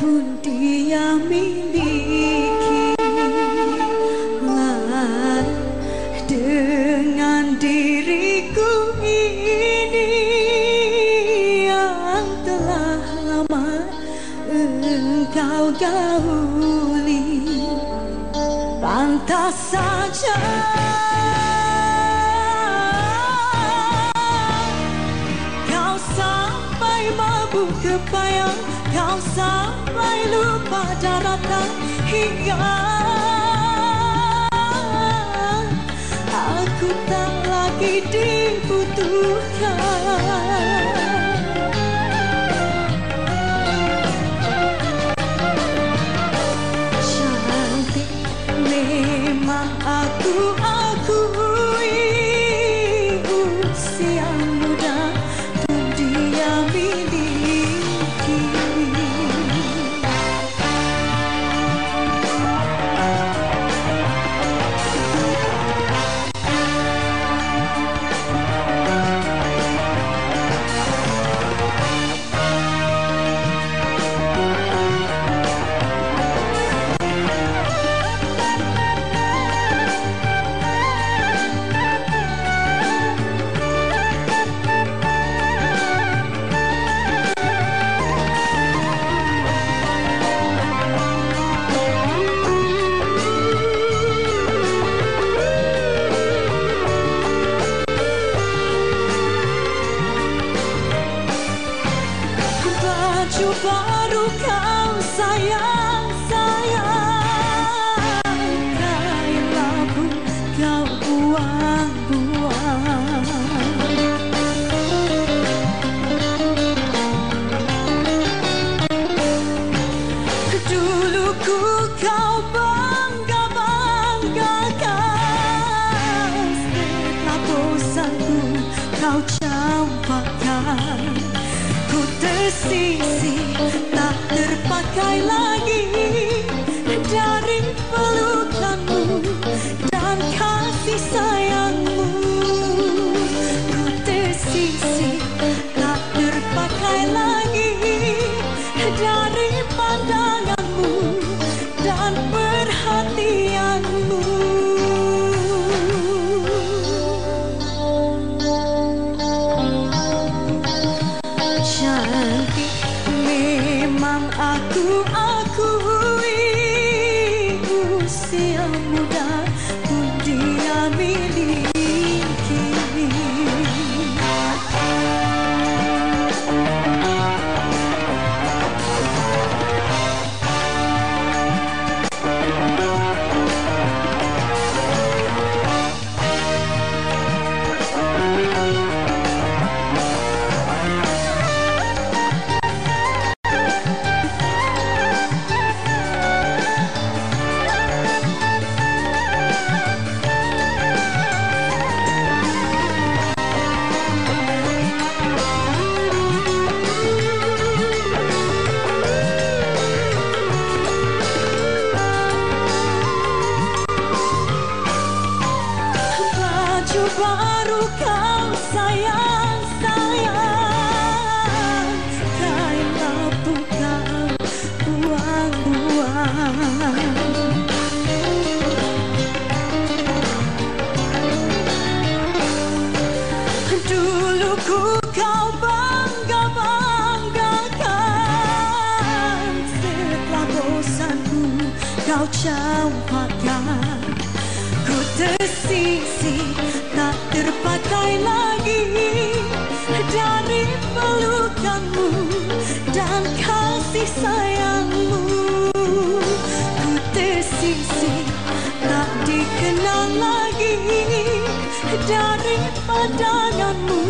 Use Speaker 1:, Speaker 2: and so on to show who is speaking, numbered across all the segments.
Speaker 1: pun dia miliki Lan dengan diriku ini Yang telah lama engkau gauli. Pantas saja kau sampai mabuk kepayang Kau sampai lupa daratan hingga Aku tak lagi dibutuhkan. Memang aku akui usiamu see, see. yang aku akui bosanku kau campakkan Ku tersisih tak terpakai lagi Dari pelukanmu dan kasih sayangmu. Ku tersisih tak dikenal lagi Dari pandanganmu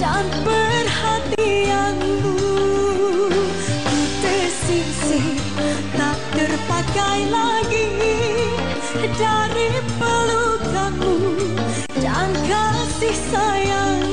Speaker 1: dan perhatianmu. terpakai lagi dari pelukanmu dan kasih sayang.